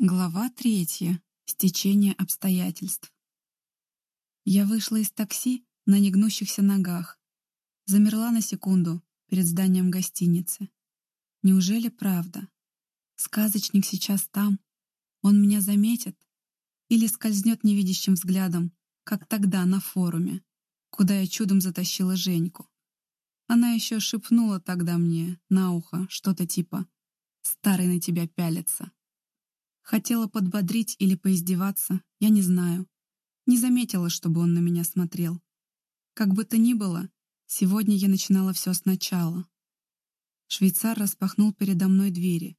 Глава третья. Стечение обстоятельств. Я вышла из такси на негнущихся ногах. Замерла на секунду перед зданием гостиницы. Неужели правда? Сказочник сейчас там. Он меня заметит? Или скользнет невидящим взглядом, как тогда на форуме, куда я чудом затащила Женьку. Она еще шепнула тогда мне на ухо что-то типа «Старый на тебя пялится». Хотела подбодрить или поиздеваться, я не знаю. Не заметила, чтобы он на меня смотрел. Как бы то ни было, сегодня я начинала все сначала. Швейцар распахнул передо мной двери.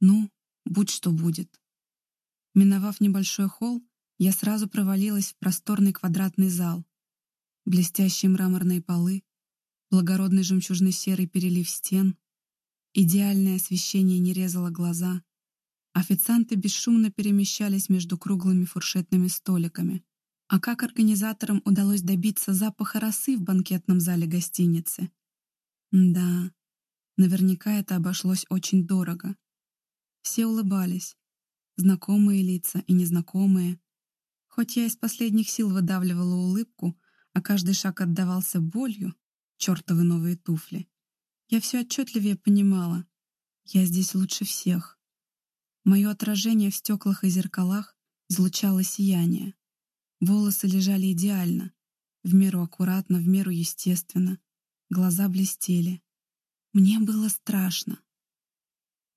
Ну, будь что будет. Миновав небольшой холл, я сразу провалилась в просторный квадратный зал. Блестящие мраморные полы, благородный жемчужно-серый перелив стен, идеальное освещение не резало глаза — Официанты бесшумно перемещались между круглыми фуршетными столиками. А как организаторам удалось добиться запаха росы в банкетном зале гостиницы? Да, наверняка это обошлось очень дорого. Все улыбались. Знакомые лица и незнакомые. Хоть я из последних сил выдавливала улыбку, а каждый шаг отдавался болью, чертовы новые туфли, я все отчетливее понимала. Я здесь лучше всех. Мое отражение в стеклах и зеркалах излучало сияние. Волосы лежали идеально, в меру аккуратно, в меру естественно. Глаза блестели. Мне было страшно.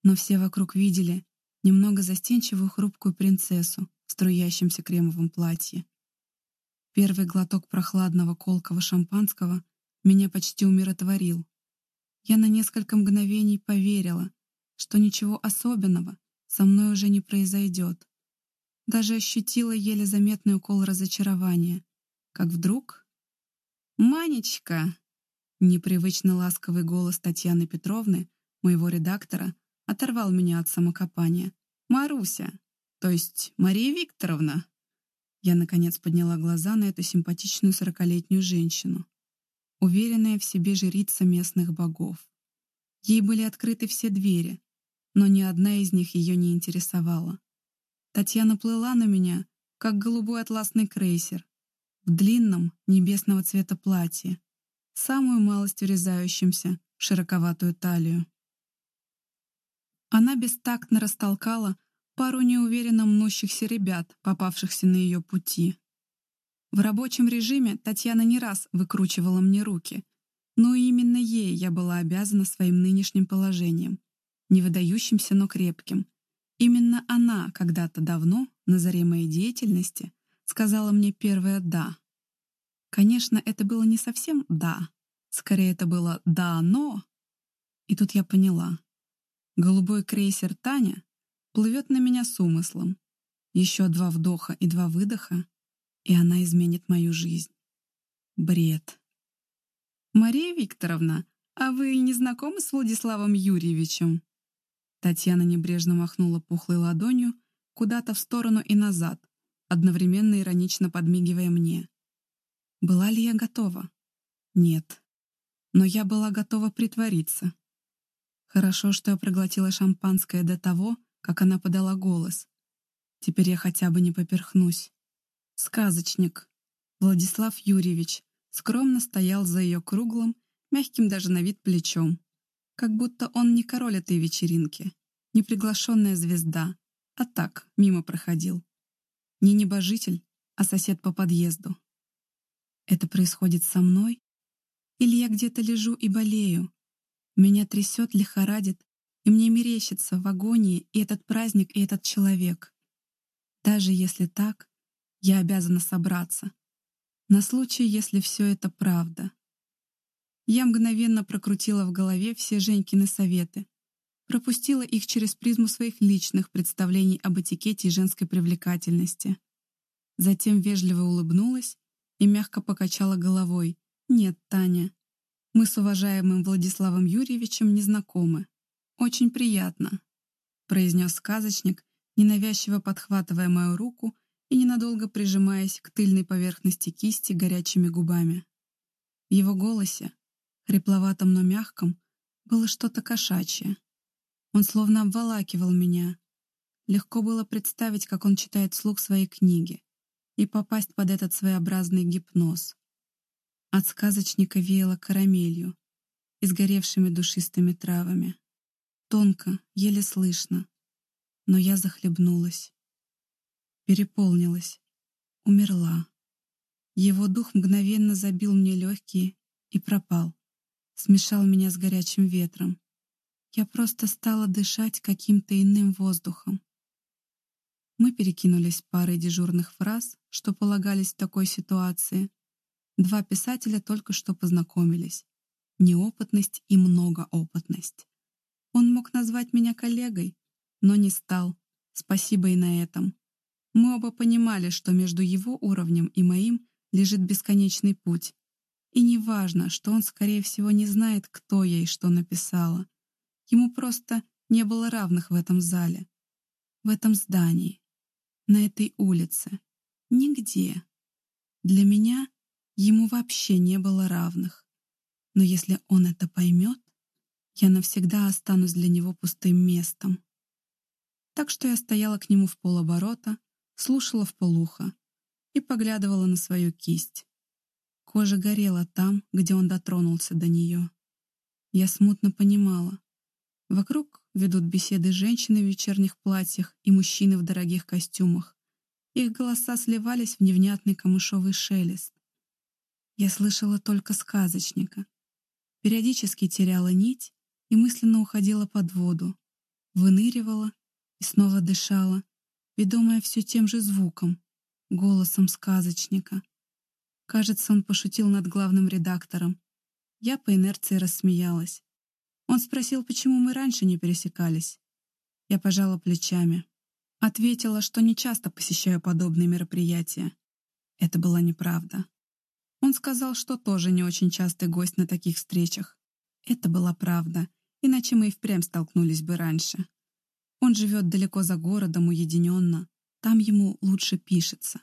Но все вокруг видели немного застенчивую хрупкую принцессу в струящемся кремовом платье. Первый глоток прохладного колкого шампанского меня почти умиротворил. Я на несколько мгновений поверила, что ничего особенного со мной уже не произойдет. Даже ощутила еле заметный укол разочарования, как вдруг... «Манечка!» Непривычно ласковый голос Татьяны Петровны, моего редактора, оторвал меня от самокопания. «Маруся! То есть Мария Викторовна!» Я, наконец, подняла глаза на эту симпатичную сорокалетнюю женщину, уверенная в себе жрица местных богов. Ей были открыты все двери, но ни одна из них ее не интересовала. Татьяна плыла на меня, как голубой атласный крейсер, в длинном небесного цвета платье, самую малость врезающимся в широковатую талию. Она бестактно растолкала пару неуверенно мнущихся ребят, попавшихся на ее пути. В рабочем режиме Татьяна не раз выкручивала мне руки, но именно ей я была обязана своим нынешним положением — не выдающимся, но крепким. Именно она когда-то давно, на заре моей деятельности, сказала мне первое «да». Конечно, это было не совсем «да», скорее это было «да, но». И тут я поняла. Голубой крейсер Таня плывет на меня с умыслом. Еще два вдоха и два выдоха, и она изменит мою жизнь. Бред. «Мария Викторовна, а вы не знакомы с Владиславом Юрьевичем?» Татьяна небрежно махнула пухлой ладонью куда-то в сторону и назад, одновременно иронично подмигивая мне. Была ли я готова? Нет. Но я была готова притвориться. Хорошо, что я проглотила шампанское до того, как она подала голос. Теперь я хотя бы не поперхнусь. Сказочник. Владислав Юрьевич скромно стоял за ее круглым, мягким даже на вид плечом как будто он не король этой вечеринки, не приглашенная звезда, а так, мимо проходил. Не небожитель, а сосед по подъезду. Это происходит со мной? Или я где-то лежу и болею? Меня трясет, лихорадит, и мне мерещится в агонии и этот праздник, и этот человек. Даже если так, я обязана собраться. На случай, если все это правда. Я мгновенно прокрутила в голове все Женькины советы, пропустила их через призму своих личных представлений об этикете и женской привлекательности. Затем вежливо улыбнулась и мягко покачала головой. «Нет, Таня, мы с уважаемым Владиславом Юрьевичем не знакомы. Очень приятно», — произнес сказочник, ненавязчиво подхватывая мою руку и ненадолго прижимаясь к тыльной поверхности кисти горячими губами. В его голосе, хрипловатом, но мягком, было что-то кошачье. Он словно обволакивал меня, легко было представить, как он читает вслух свои книги, и попасть под этот своеобразный гипноз. От сказочника веяло карамелью и сгоревшими душистыми травами. Тонко, еле слышно. Но я захлебнулась. Переполнилась. Умерла. Его дух мгновенно забил мне легкие и пропал. Смешал меня с горячим ветром. Я просто стала дышать каким-то иным воздухом. Мы перекинулись парой дежурных фраз, что полагались в такой ситуации. Два писателя только что познакомились. Неопытность и многоопытность. Он мог назвать меня коллегой, но не стал. Спасибо и на этом. Мы оба понимали, что между его уровнем и моим лежит бесконечный путь. И не важно, что он, скорее всего, не знает, кто я и что написала. Ему просто не было равных в этом зале, в этом здании, на этой улице. Нигде. Для меня ему вообще не было равных. Но если он это поймет, я навсегда останусь для него пустым местом. Так что я стояла к нему в полоборота, слушала в полухо и поглядывала на свою кисть. Кожа горела там, где он дотронулся до нее. Я смутно понимала, Вокруг ведут беседы женщины в вечерних платьях и мужчины в дорогих костюмах. Их голоса сливались в невнятный камышовый шелест. Я слышала только сказочника. Периодически теряла нить и мысленно уходила под воду. Выныривала и снова дышала, ведомая все тем же звуком, голосом сказочника. Кажется, он пошутил над главным редактором. Я по инерции рассмеялась. Он спросил, почему мы раньше не пересекались. Я пожала плечами. Ответила, что не часто посещаю подобные мероприятия. Это была неправда. Он сказал, что тоже не очень частый гость на таких встречах. Это была правда, иначе мы и впрямь столкнулись бы раньше. Он живет далеко за городом, уединенно. Там ему лучше пишется.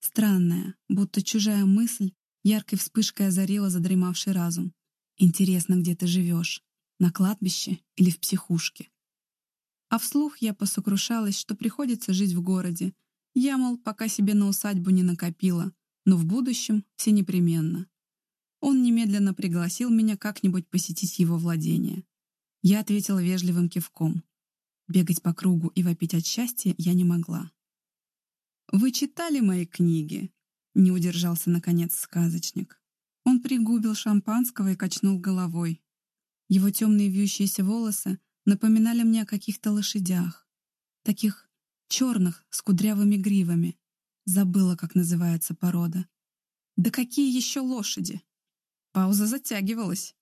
Странная, будто чужая мысль яркой вспышкой озарила задремавший разум. Интересно, где ты живешь на кладбище или в психушке. А вслух я посокрушалась, что приходится жить в городе. Я, мол, пока себе на усадьбу не накопила, но в будущем все непременно. Он немедленно пригласил меня как-нибудь посетить его владение. Я ответила вежливым кивком. Бегать по кругу и вопить от счастья я не могла. «Вы читали мои книги?» — не удержался, наконец, сказочник. Он пригубил шампанского и качнул головой. Его темные вьющиеся волосы напоминали мне о каких-то лошадях. Таких черных, с кудрявыми гривами. Забыла, как называется порода. Да какие еще лошади? Пауза затягивалась.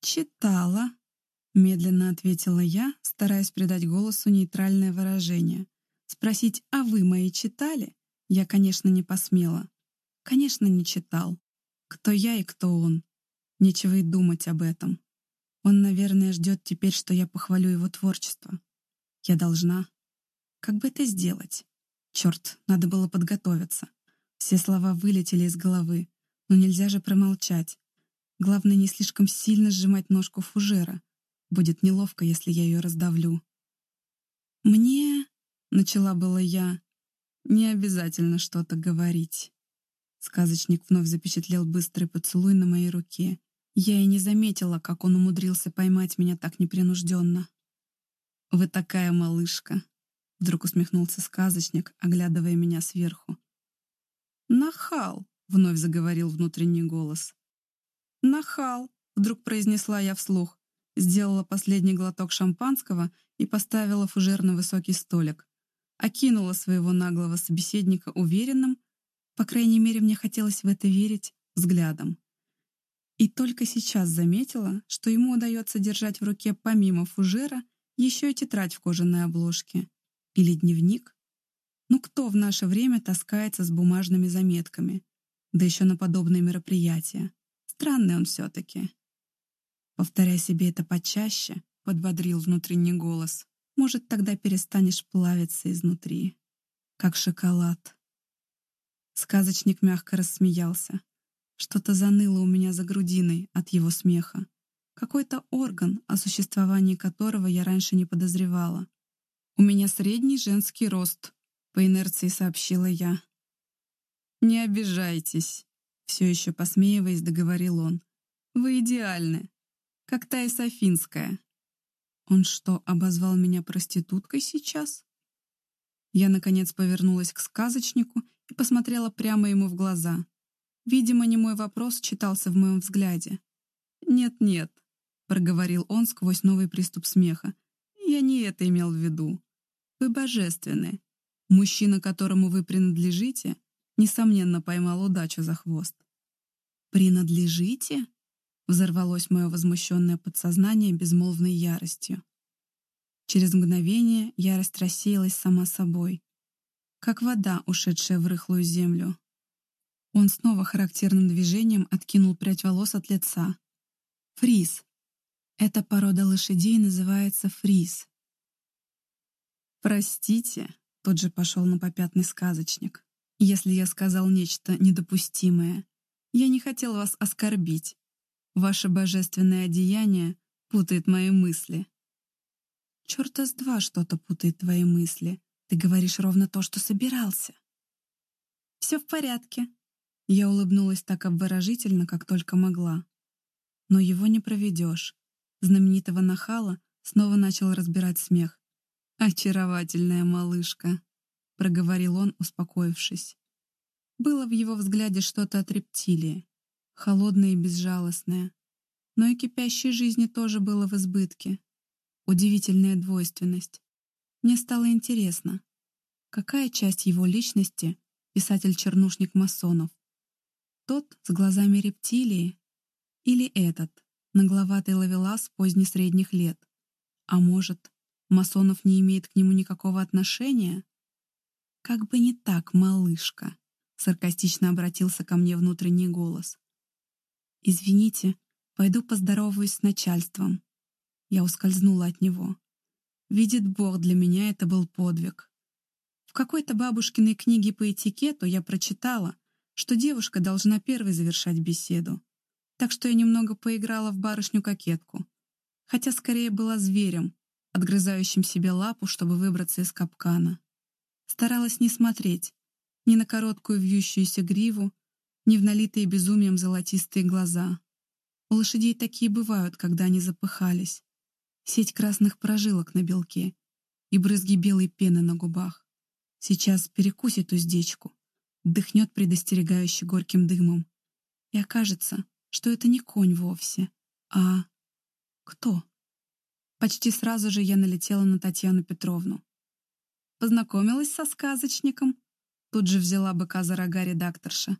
«Читала», — медленно ответила я, стараясь придать голосу нейтральное выражение. Спросить «А вы мои читали?» я, конечно, не посмела. Конечно, не читал. Кто я и кто он. Нечего и думать об этом. Он, наверное, ждет теперь, что я похвалю его творчество. Я должна. Как бы это сделать? Черт, надо было подготовиться. Все слова вылетели из головы, но нельзя же промолчать. Главное, не слишком сильно сжимать ножку фужера. Будет неловко, если я ее раздавлю. «Мне...» — начала была я. «Не обязательно что-то говорить». Сказочник вновь запечатлел быстрый поцелуй на моей руке я и не заметила, как он умудрился поймать меня так непринужденно. «Вы такая малышка!» — вдруг усмехнулся сказочник, оглядывая меня сверху. «Нахал!» — вновь заговорил внутренний голос. «Нахал!» — вдруг произнесла я вслух, сделала последний глоток шампанского и поставила фужер на высокий столик. Окинула своего наглого собеседника уверенным, по крайней мере, мне хотелось в это верить, взглядом. И только сейчас заметила, что ему удается держать в руке помимо фужера еще и тетрадь в кожаной обложке. Или дневник. Ну кто в наше время таскается с бумажными заметками? Да еще на подобные мероприятия. Странный он все-таки. Повторяй себе это почаще, подбодрил внутренний голос. Может, тогда перестанешь плавиться изнутри. Как шоколад. Сказочник мягко рассмеялся. Что-то заныло у меня за грудиной от его смеха. Какой-то орган, о существовании которого я раньше не подозревала. «У меня средний женский рост», — по инерции сообщила я. «Не обижайтесь», — все еще посмеиваясь, договорил он. «Вы идеальны, как та Софинская». Он что, обозвал меня проституткой сейчас? Я, наконец, повернулась к сказочнику и посмотрела прямо ему в глаза. Видимо, не мой вопрос читался в моем взгляде. «Нет-нет», — проговорил он сквозь новый приступ смеха. «Я не это имел в виду. Вы божественны. Мужчина, которому вы принадлежите, несомненно, поймал удачу за хвост». «Принадлежите?» — взорвалось мое возмущенное подсознание безмолвной яростью. Через мгновение ярость рассеялась сама собой, как вода, ушедшая в рыхлую землю. Он снова характерным движением откинул прядь волос от лица. Фриз. Эта порода лошадей называется фриз. «Простите», — тут же пошел на попятный сказочник, «если я сказал нечто недопустимое. Я не хотел вас оскорбить. Ваше божественное одеяние путает мои мысли». «Черта с два что-то путает твои мысли. Ты говоришь ровно то, что собирался». «Все в порядке», я улыбнулась так обворожительно, как только могла. Но его не проведешь. Знаменитого нахала снова начал разбирать смех. «Очаровательная малышка», — проговорил он, успокоившись. Было в его взгляде что-то от рептилии, холодное и безжалостное. Но и кипящей жизни тоже было в избытке. Удивительная двойственность. Мне стало интересно, какая часть его личности писатель-чернушник масонов, тот с глазами рептилии? Или этот, нагловатый ловелас позднесредних лет? А может, Масонов не имеет к нему никакого отношения? «Как бы не так, малышка», — саркастично обратился ко мне внутренний голос. «Извините, пойду поздороваюсь с начальством». Я ускользнула от него. Видит Бог, для меня это был подвиг. В какой-то бабушкиной книге по этикету я прочитала, что девушка должна первой завершать беседу. Так что я немного поиграла в барышню-кокетку. Хотя скорее была зверем, отгрызающим себе лапу, чтобы выбраться из капкана. Старалась не смотреть ни на короткую вьющуюся гриву, ни в налитые безумием золотистые глаза. У лошадей такие бывают, когда они запыхались. Сеть красных прожилок на белке и брызги белой пены на губах. Сейчас перекусит уздечку, дыхнет предостерегающе горьким дымом. И окажется, что это не конь вовсе, а... кто? Почти сразу же я налетела на Татьяну Петровну. Познакомилась со сказочником. Тут же взяла быка за рога редакторша.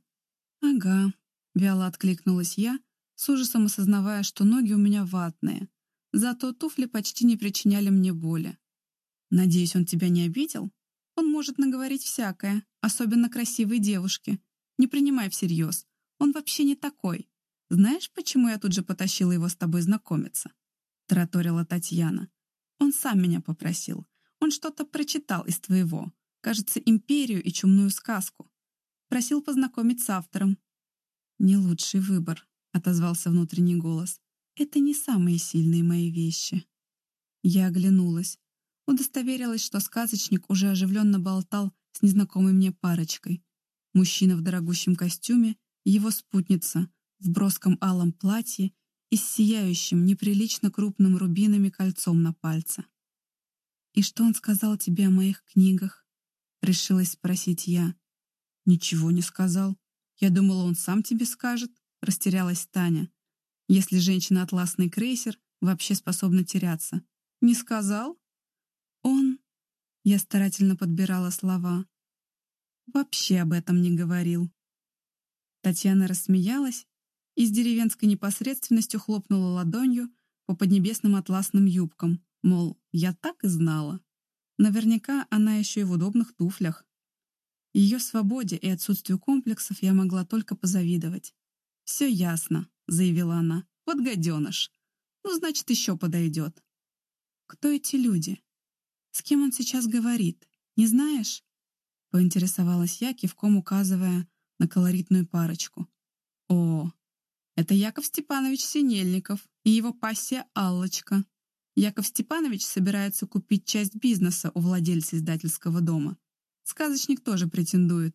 «Ага», — вяло откликнулась я, с ужасом осознавая, что ноги у меня ватные. Зато туфли почти не причиняли мне боли. «Надеюсь, он тебя не обидел?» Он может наговорить всякое, особенно красивой девушке. Не принимай всерьез. Он вообще не такой. Знаешь, почему я тут же потащила его с тобой знакомиться?» Тараторила Татьяна. «Он сам меня попросил. Он что-то прочитал из твоего. Кажется, «Империю» и «Чумную сказку». Просил познакомить с автором. «Не лучший выбор», — отозвался внутренний голос. «Это не самые сильные мои вещи». Я оглянулась удостоверилась, что сказочник уже оживленно болтал с незнакомой мне парочкой. Мужчина в дорогущем костюме, его спутница в броском алом платье и с сияющим, неприлично крупным рубинами кольцом на пальце. «И что он сказал тебе о моих книгах?» — решилась спросить я. «Ничего не сказал. Я думала, он сам тебе скажет», — растерялась Таня. «Если женщина-атласный крейсер вообще способна теряться». «Не сказал?» Он, я старательно подбирала слова, вообще об этом не говорил. Татьяна рассмеялась и с деревенской непосредственностью хлопнула ладонью по поднебесным атласным юбкам, мол, я так и знала. Наверняка она еще и в удобных туфлях. Ее свободе и отсутствию комплексов я могла только позавидовать. «Все ясно», — заявила она. «Вот гаденыш. Ну, значит, еще подойдет». «Кто эти люди?» «С кем он сейчас говорит? Не знаешь?» Поинтересовалась я, кивком указывая на колоритную парочку. «О, это Яков Степанович Синельников и его пассия Аллочка. Яков Степанович собирается купить часть бизнеса у владельца издательского дома. Сказочник тоже претендует.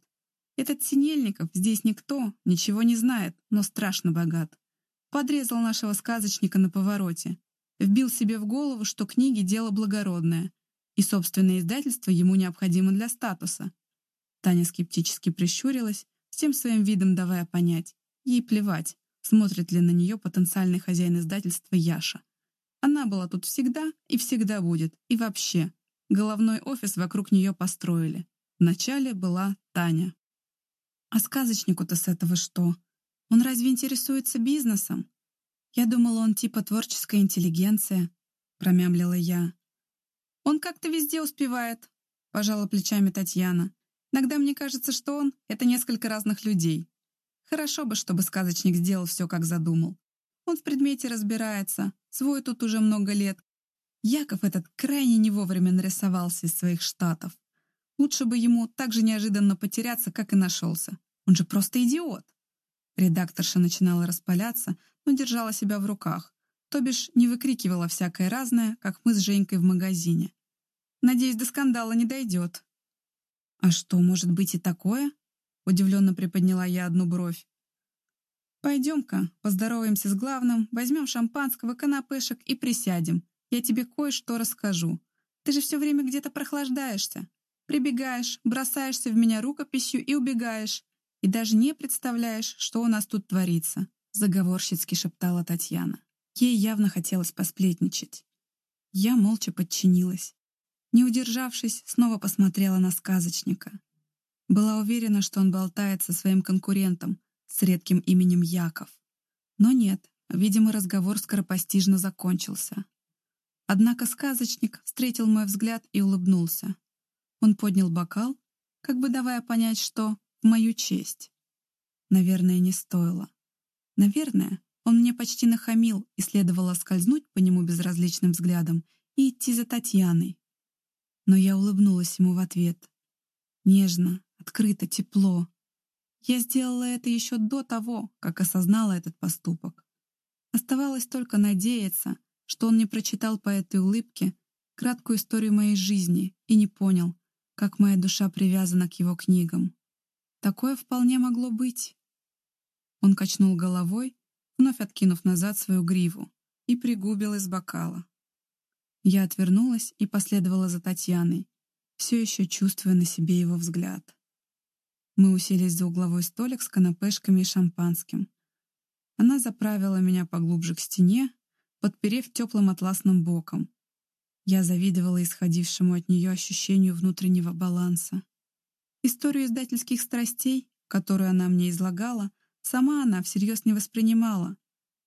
Этот Синельников здесь никто, ничего не знает, но страшно богат. Подрезал нашего сказочника на повороте. Вбил себе в голову, что книги — дело благородное, и собственное издательство ему необходимо для статуса. Таня скептически прищурилась, всем своим видом давая понять. Ей плевать, смотрит ли на нее потенциальный хозяин издательства Яша. Она была тут всегда и всегда будет, и вообще. Головной офис вокруг нее построили. Вначале была Таня. А сказочнику-то с этого что? Он разве интересуется бизнесом? Я думала, он типа творческая интеллигенция, промямлила я. Он как-то везде успевает, пожала плечами Татьяна. Иногда мне кажется, что он — это несколько разных людей. Хорошо бы, чтобы сказочник сделал все, как задумал. Он в предмете разбирается, свой тут уже много лет. Яков этот крайне не вовремя нарисовался из своих штатов. Лучше бы ему так же неожиданно потеряться, как и нашелся. Он же просто идиот. Редакторша начинала распаляться, но держала себя в руках, то бишь не выкрикивала всякое разное, как мы с Женькой в магазине. Надеюсь, до скандала не дойдет. «А что, может быть и такое?» Удивленно приподняла я одну бровь. «Пойдем-ка, поздороваемся с главным, возьмем шампанского, канапешек и присядем. Я тебе кое-что расскажу. Ты же все время где-то прохлаждаешься. Прибегаешь, бросаешься в меня рукописью и убегаешь. И даже не представляешь, что у нас тут творится», — заговорщицки шептала Татьяна. Ей явно хотелось посплетничать. Я молча подчинилась. Не удержавшись, снова посмотрела на сказочника. Была уверена, что он болтает со своим конкурентом с редким именем Яков. Но нет, видимо, разговор скоропостижно закончился. Однако сказочник встретил мой взгляд и улыбнулся. Он поднял бокал, как бы давая понять, что в мою честь. Наверное, не стоило. Наверное, он мне почти нахамил, и следовало скользнуть по нему безразличным взглядом и идти за Татьяной. Но я улыбнулась ему в ответ. Нежно, открыто, тепло. Я сделала это еще до того, как осознала этот поступок. Оставалось только надеяться, что он не прочитал по этой улыбке краткую историю моей жизни и не понял, как моя душа привязана к его книгам. Такое вполне могло быть. Он качнул головой, вновь откинув назад свою гриву, и пригубил из бокала. Я отвернулась и последовала за Татьяной, все еще чувствуя на себе его взгляд. Мы уселись за угловой столик с канапешками и шампанским. Она заправила меня поглубже к стене, подперев теплым атласным боком, я завидовала исходившему от нее ощущению внутреннего баланса. Историю издательских страстей, которую она мне излагала, сама она всерьез не воспринимала.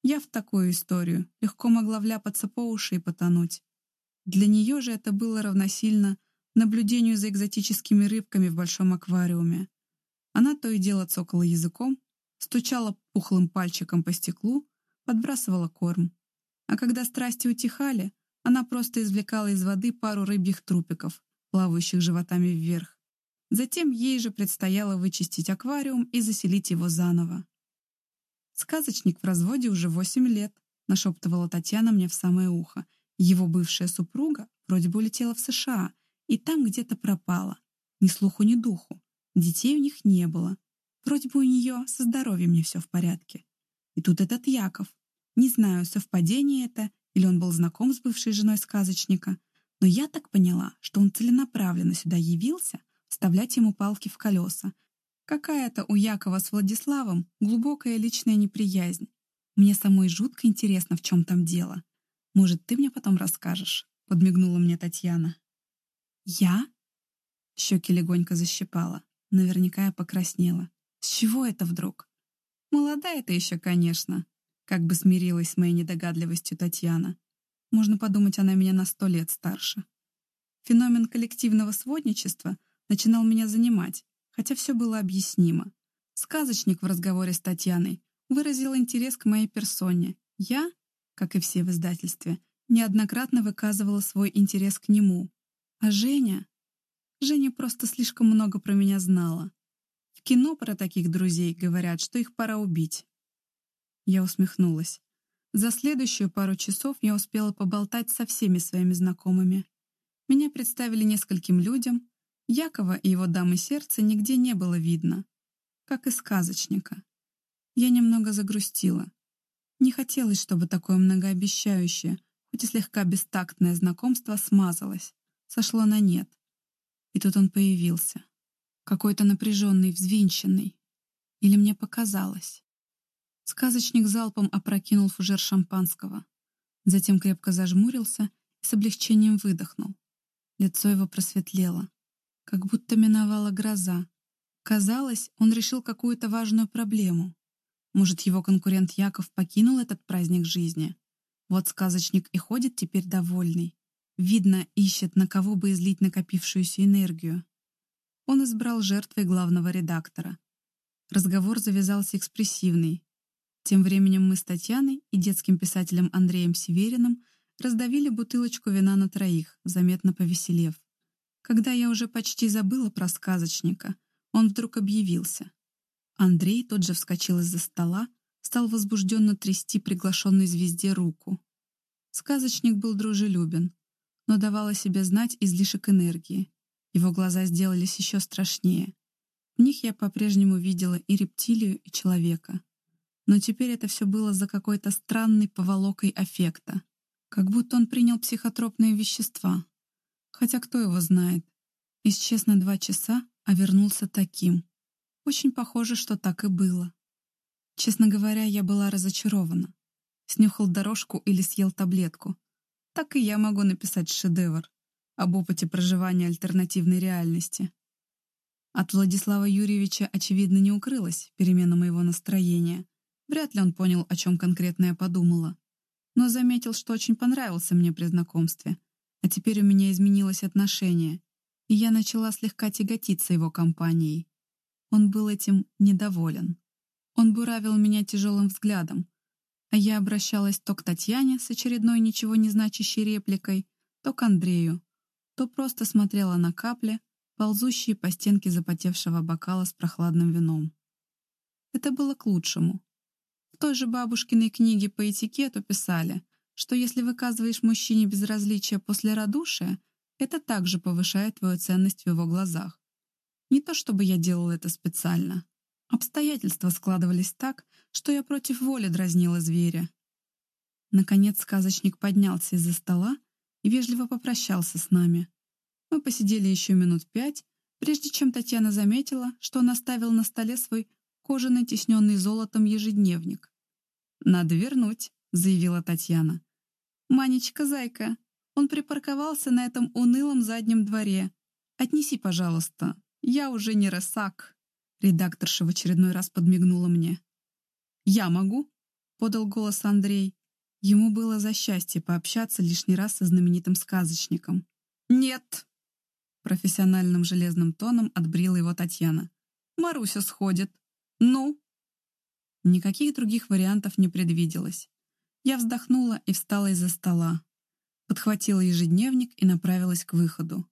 Я в такую историю легко могла вляпаться по уши и потонуть. Для нее же это было равносильно наблюдению за экзотическими рыбками в большом аквариуме. Она то и дело цокала языком, стучала пухлым пальчиком по стеклу, подбрасывала корм. А когда страсти утихали, она просто извлекала из воды пару рыбьих трупиков, плавающих животами вверх. Затем ей же предстояло вычистить аквариум и заселить его заново. «Сказочник в разводе уже восемь лет», — нашептывала Татьяна мне в самое ухо. Его бывшая супруга вроде бы улетела в США и там где-то пропала. Ни слуху, ни духу. Детей у них не было. Вроде бы у нее со здоровьем не все в порядке. И тут этот Яков. Не знаю, совпадение это или он был знаком с бывшей женой сказочника, но я так поняла, что он целенаправленно сюда явился вставлять ему палки в колеса. Какая-то у Якова с Владиславом глубокая личная неприязнь. Мне самой жутко интересно, в чем там дело. Может, ты мне потом расскажешь?» — подмигнула мне Татьяна. «Я?» Щеки легонько защипала. Наверняка я покраснела. «С чего это вдруг?» «Молодая ты еще, конечно», как бы смирилась с моей недогадливостью Татьяна. Можно подумать, она меня на сто лет старше. Феномен коллективного сводничества начинал меня занимать, хотя все было объяснимо. Сказочник в разговоре с Татьяной выразил интерес к моей персоне. Я, как и все в издательстве, неоднократно выказывала свой интерес к нему. А Женя... Женя просто слишком много про меня знала. В кино про таких друзей говорят, что их пора убить. Я усмехнулась. За следующую пару часов я успела поболтать со всеми своими знакомыми. Меня представили нескольким людям. Якова и его дамы сердца нигде не было видно, как и сказочника. Я немного загрустила. Не хотелось, чтобы такое многообещающее, хоть и слегка бестактное знакомство смазалось, сошло на нет. И тут он появился. Какой-то напряженный, взвинченный. Или мне показалось. Сказочник залпом опрокинул фужер шампанского. Затем крепко зажмурился и с облегчением выдохнул. Лицо его просветлело, как будто миновала гроза. Казалось, он решил какую-то важную проблему. Может, его конкурент Яков покинул этот праздник жизни? Вот сказочник и ходит теперь довольный. Видно, ищет, на кого бы излить накопившуюся энергию. Он избрал жертвой главного редактора. Разговор завязался экспрессивный, тем временем мы с Татьяной и детским писателем Андреем Севериным раздавили бутылочку вина на троих, заметно повеселев. Когда я уже почти забыла про сказочника, он вдруг объявился. Андрей тот же вскочил из-за стола, стал возбужденно трясти приглашенной звезде руку. Сказочник был дружелюбен, но давал о себе знать излишек энергии. Его глаза сделались еще страшнее. В них я по-прежнему видела и рептилию, и человека. Но теперь это все было за какой-то странной поволокой аффекта. Как будто он принял психотропные вещества. Хотя кто его знает. Исчез на два часа, а вернулся таким. Очень похоже, что так и было. Честно говоря, я была разочарована. Снюхал дорожку или съел таблетку. Так и я могу написать шедевр об опыте проживания альтернативной реальности. От Владислава Юрьевича, очевидно, не укрылась перемена моего настроения — Вряд ли он понял, о чем конкретно я подумала. Но заметил, что очень понравился мне при знакомстве. А теперь у меня изменилось отношение, и я начала слегка тяготиться его компанией. Он был этим недоволен. Он буравил меня тяжелым взглядом, а я обращалась то к Татьяне с очередной ничего не значащей репликой, то к Андрею, то просто смотрела на капли, ползущие по стенке запотевшего бокала с прохладным вином. Это было к лучшему. В той же бабушкиной книге по этикету писали, что если выказываешь мужчине безразличие после радушия, это также повышает твою ценность в его глазах. Не то чтобы я делала это специально. Обстоятельства складывались так, что я против воли дразнила зверя. Наконец сказочник поднялся из-за стола и вежливо попрощался с нами. Мы посидели еще минут пять, прежде чем Татьяна заметила, что он оставил на столе свой кожаный, тесненный золотом ежедневник. «Надо вернуть», — заявила Татьяна. «Манечка, зайка, он припарковался на этом унылом заднем дворе. Отнеси, пожалуйста, я уже не рысак». Редакторша в очередной раз подмигнула мне. «Я могу?» — подал голос Андрей. Ему было за счастье пообщаться лишний раз со знаменитым сказочником. «Нет!» — профессиональным железным тоном отбрила его Татьяна. «Маруся сходит. «Ну?» Никаких других вариантов не предвиделось. Я вздохнула и встала из-за стола. Подхватила ежедневник и направилась к выходу.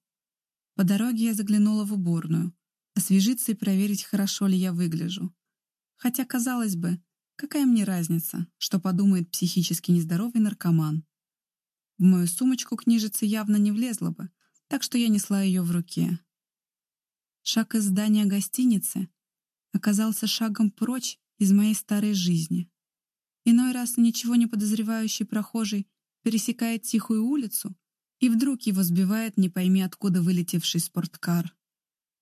По дороге я заглянула в уборную, освежиться и проверить, хорошо ли я выгляжу. Хотя, казалось бы, какая мне разница, что подумает психически нездоровый наркоман. В мою сумочку книжица явно не влезла бы, так что я несла ее в руке. Шаг из здания гостиницы оказался шагом прочь из моей старой жизни. Иной раз ничего не подозревающий прохожий пересекает тихую улицу, и вдруг его сбивает не пойми откуда вылетевший спорткар.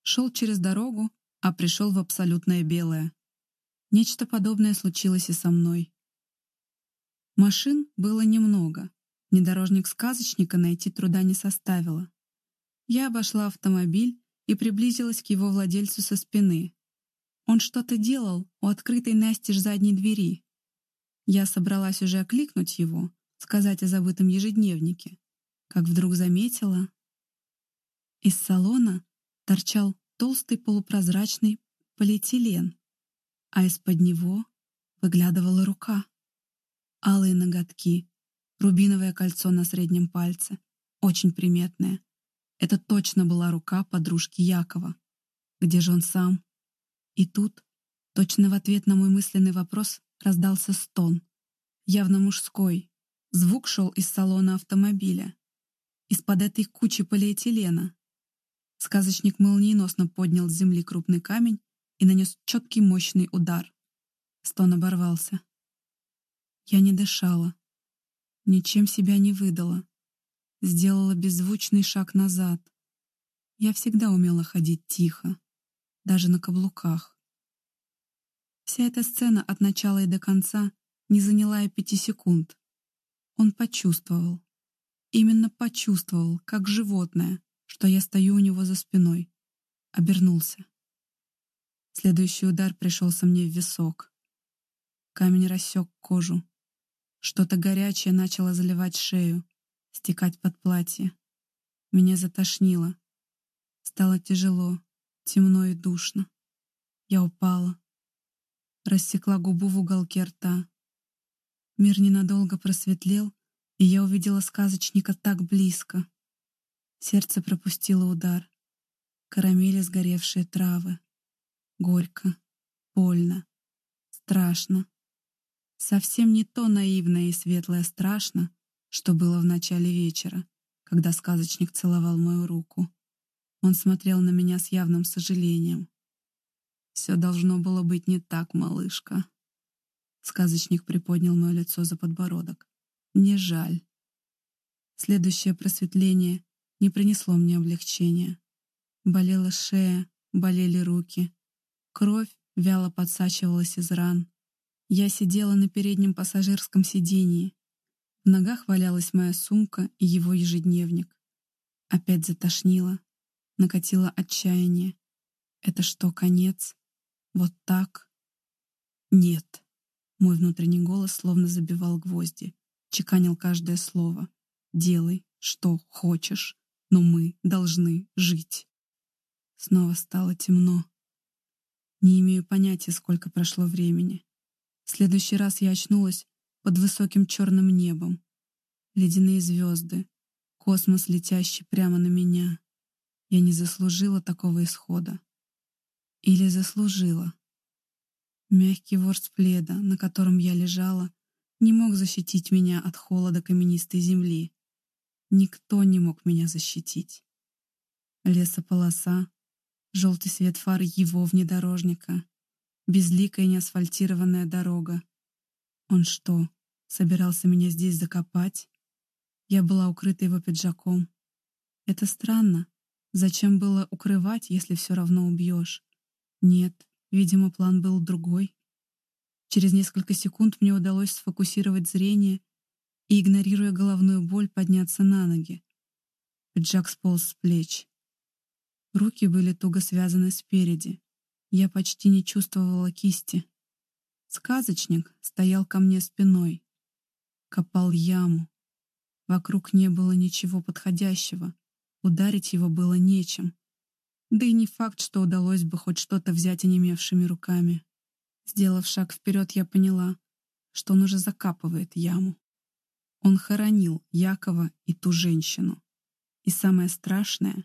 Шел через дорогу, а пришел в абсолютное белое. Нечто подобное случилось и со мной. Машин было немного. Внедорожник сказочника найти труда не составило. Я обошла автомобиль и приблизилась к его владельцу со спины. Он что-то делал у открытой настежь задней двери. Я собралась уже окликнуть его, сказать о забытом ежедневнике, как вдруг заметила. Из салона торчал толстый полупрозрачный полиэтилен, а из-под него выглядывала рука. Алые ноготки, рубиновое кольцо на среднем пальце, очень приметное. Это точно была рука подружки Якова. Где же он сам? И тут, точно в ответ на мой мысленный вопрос, раздался стон. явно мужской. Звук шел из салона автомобиля. Из-под этой кучи полиэтилена. Сказочник молниеносно поднял с земли крупный камень и нанес четкий мощный удар. Стон оборвался. Я не дышала. Ничем себя не выдала. Сделала беззвучный шаг назад. Я всегда умела ходить тихо, даже на каблуках. Вся эта сцена от начала и до конца не заняла и пяти секунд. Он почувствовал. Именно почувствовал, как животное, что я стою у него за спиной. Обернулся. Следующий удар пришелся мне в висок. Камень рассек кожу. Что-то горячее начало заливать шею, стекать под платье. Меня затошнило. Стало тяжело, темно и душно. Я упала. Рассекла губу в уголке рта. Мир ненадолго просветлел, и я увидела сказочника так близко. Сердце пропустило удар. Карамели сгоревшие травы. Горько, больно, страшно. Совсем не то наивное и светлое страшно, что было в начале вечера, когда сказочник целовал мою руку. Он смотрел на меня с явным сожалением. «Все должно было быть не так, малышка». Сказочник приподнял мое лицо за подбородок. «Не жаль». Следующее просветление не принесло мне облегчения. Болела шея, болели руки. Кровь вяло подсачивалась из ран. Я сидела на переднем пассажирском сидении. В ногах валялась моя сумка и его ежедневник. Опять затошнило. Накатило отчаяние. Это что, конец? Вот так? Нет. Мой внутренний голос словно забивал гвозди, чеканил каждое слово. Делай, что хочешь, но мы должны жить. Снова стало темно. Не имею понятия, сколько прошло времени. В следующий раз я очнулась под высоким черным небом. Ледяные звезды, космос, летящий прямо на меня. Я не заслужила такого исхода. Или заслужила. Мягкий ворс пледа, на котором я лежала, не мог защитить меня от холода каменистой земли. Никто не мог меня защитить. Лесополоса, желтый свет фар его внедорожника, безликая неасфальтированная дорога. Он что, собирался меня здесь закопать? Я была укрыта его пиджаком. Это странно. Зачем было укрывать, если все равно убьешь? Нет, видимо, план был другой. Через несколько секунд мне удалось сфокусировать зрение и, игнорируя головную боль, подняться на ноги. Пиджак сполз с плеч. Руки были туго связаны спереди. Я почти не чувствовала кисти. Сказочник стоял ко мне спиной. Копал яму. Вокруг не было ничего подходящего. Ударить его было нечем. Да и не факт, что удалось бы хоть что-то взять онемевшими руками. Сделав шаг вперед, я поняла, что он уже закапывает яму. Он хоронил Якова и ту женщину. И самое страшное,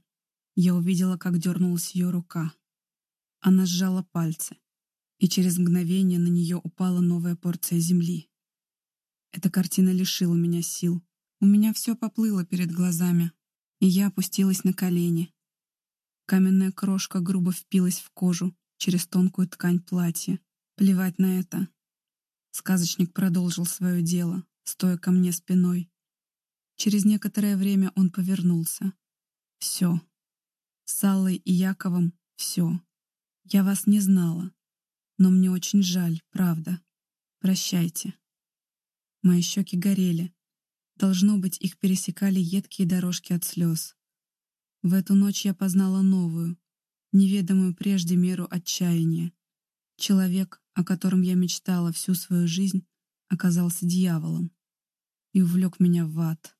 я увидела, как дернулась ее рука. Она сжала пальцы, и через мгновение на нее упала новая порция земли. Эта картина лишила меня сил. У меня все поплыло перед глазами, и я опустилась на колени. Каменная крошка грубо впилась в кожу через тонкую ткань платья. Плевать на это. Сказочник продолжил свое дело, стоя ко мне спиной. Через некоторое время он повернулся. Все. С Аллой и Яковом все. Я вас не знала, но мне очень жаль, правда. Прощайте. Мои щеки горели. Должно быть, их пересекали едкие дорожки от слез. В эту ночь я познала новую, неведомую прежде меру отчаяния. Человек, о котором я мечтала всю свою жизнь, оказался дьяволом и увлек меня в ад.